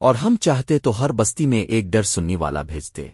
اور ہم چاہتے تو ہر بستی میں ایک ڈر سننے والا بھیجتے۔